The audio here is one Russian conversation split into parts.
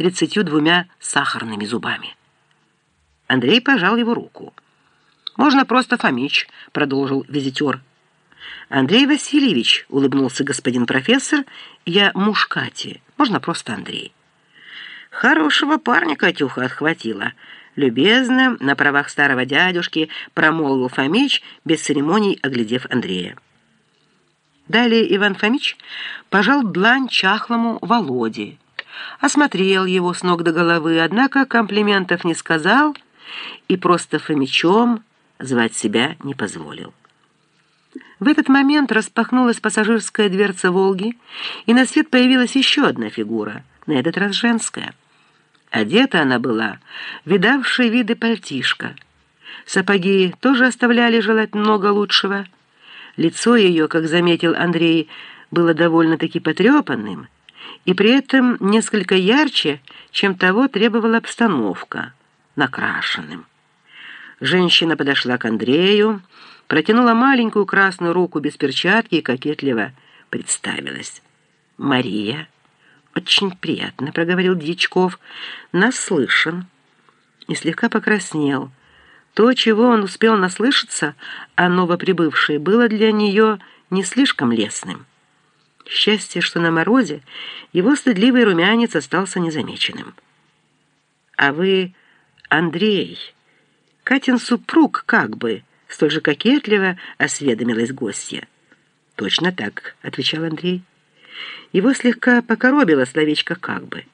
тридцатью двумя сахарными зубами. Андрей пожал его руку. «Можно просто Фомич», — продолжил визитер. «Андрей Васильевич», — улыбнулся господин профессор, — «я муж Кати. Можно просто Андрей». «Хорошего парня Катюха отхватила», — любезно, на правах старого дядюшки, промолвил Фомич, без церемоний оглядев Андрея. Далее Иван Фомич пожал длань чахлому Володе, осмотрел его с ног до головы, однако комплиментов не сказал и просто Фомичом звать себя не позволил. В этот момент распахнулась пассажирская дверца «Волги», и на свет появилась еще одна фигура, на этот раз женская. Одета она была, видавшая виды пальтишка. Сапоги тоже оставляли желать много лучшего. Лицо ее, как заметил Андрей, было довольно-таки потрепанным, и при этом несколько ярче, чем того требовала обстановка, накрашенным. Женщина подошла к Андрею, протянула маленькую красную руку без перчатки и кокетливо представилась. «Мария». «Очень приятно», — проговорил Дьячков. «Наслышан». И слегка покраснел. То, чего он успел наслышаться, а новоприбывшее, было для нее не слишком лестным. Счастье, что на морозе его стыдливый румянец остался незамеченным. «А вы Андрей, Катин супруг как бы», — столь же кокетливо осведомилась гостья. «Точно так», — отвечал Андрей. Его слегка покоробило словечко «как бы».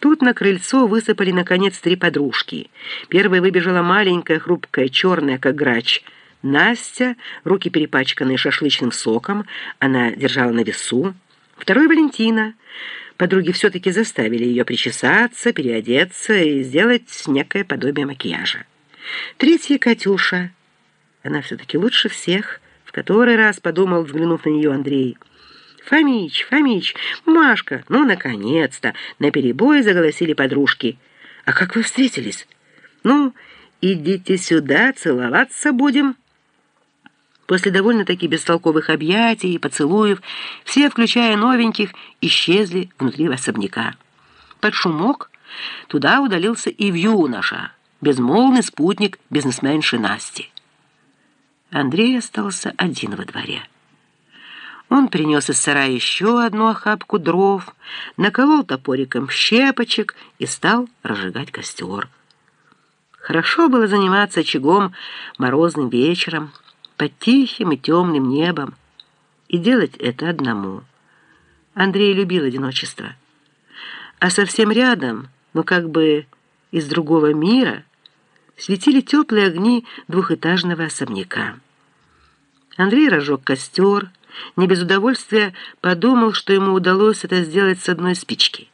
Тут на крыльцо высыпали, наконец, три подружки. Первой выбежала маленькая, хрупкая, черная, как грач, Настя, руки перепачканные шашлычным соком, она держала на весу. Второй — Валентина. Подруги все-таки заставили ее причесаться, переодеться и сделать некое подобие макияжа. Третья — Катюша. Она все-таки лучше всех, в который раз подумал, взглянув на нее Андрей. «Фомич, Фомич, Машка, ну, наконец-то!» Наперебой заголосили подружки. «А как вы встретились?» «Ну, идите сюда, целоваться будем». После довольно-таки бестолковых объятий и поцелуев все, включая новеньких, исчезли внутри особняка. Под шумок туда удалился и юноша, безмолвный спутник бизнесменши Насти. Андрей остался один во дворе. Он принес из сарая еще одну охапку дров, наколол топориком щепочек и стал разжигать костер. Хорошо было заниматься очагом морозным вечером, под тихим и темным небом, и делать это одному. Андрей любил одиночество. А совсем рядом, но как бы из другого мира, светили теплые огни двухэтажного особняка. Андрей разжег костер, не без удовольствия подумал, что ему удалось это сделать с одной спички.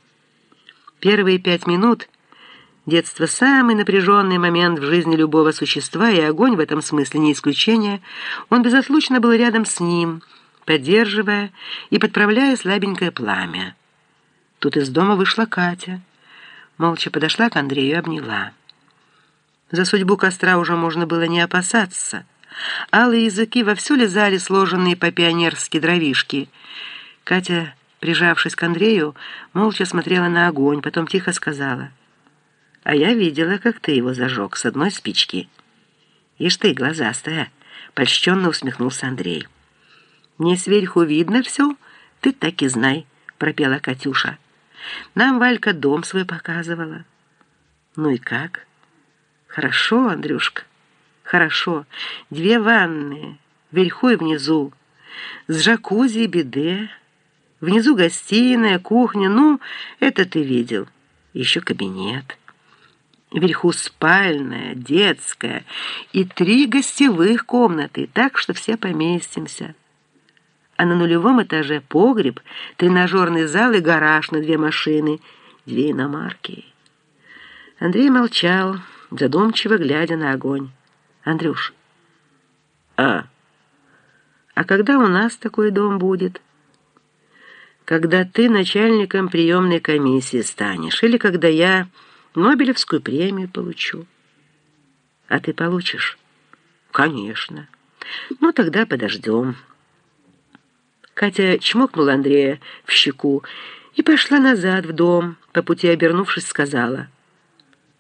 Первые пять минут детство – самый напряженный момент в жизни любого существа, и огонь в этом смысле не исключение. Он безотлучно был рядом с ним, поддерживая и подправляя слабенькое пламя. Тут из дома вышла Катя. Молча подошла к Андрею и обняла. За судьбу костра уже можно было не опасаться – Алые языки вовсю лизали сложенные по-пионерски дровишки. Катя, прижавшись к Андрею, молча смотрела на огонь, потом тихо сказала. «А я видела, как ты его зажег с одной спички». «Ишь ты, глазастая!» — польщенно усмехнулся Андрей. «Не сверху видно все, ты так и знай», — пропела Катюша. «Нам Валька дом свой показывала». «Ну и как?» «Хорошо, Андрюшка». Хорошо. Две ванны, вверху и внизу. С джакузи и биде. Внизу гостиная, кухня. Ну, это ты видел. Еще кабинет. Вверху спальная, детская и три гостевых комнаты, так что все поместимся. А на нулевом этаже погреб, тренажерный зал и гараж на две машины, две иномарки. Андрей молчал, задумчиво глядя на огонь. Андрюш. А? А когда у нас такой дом будет? Когда ты начальником приемной комиссии станешь, или когда я Нобелевскую премию получу. А ты получишь? Конечно. Ну, тогда подождем. Катя чмокнула Андрея в щеку и пошла назад в дом, по пути обернувшись, сказала —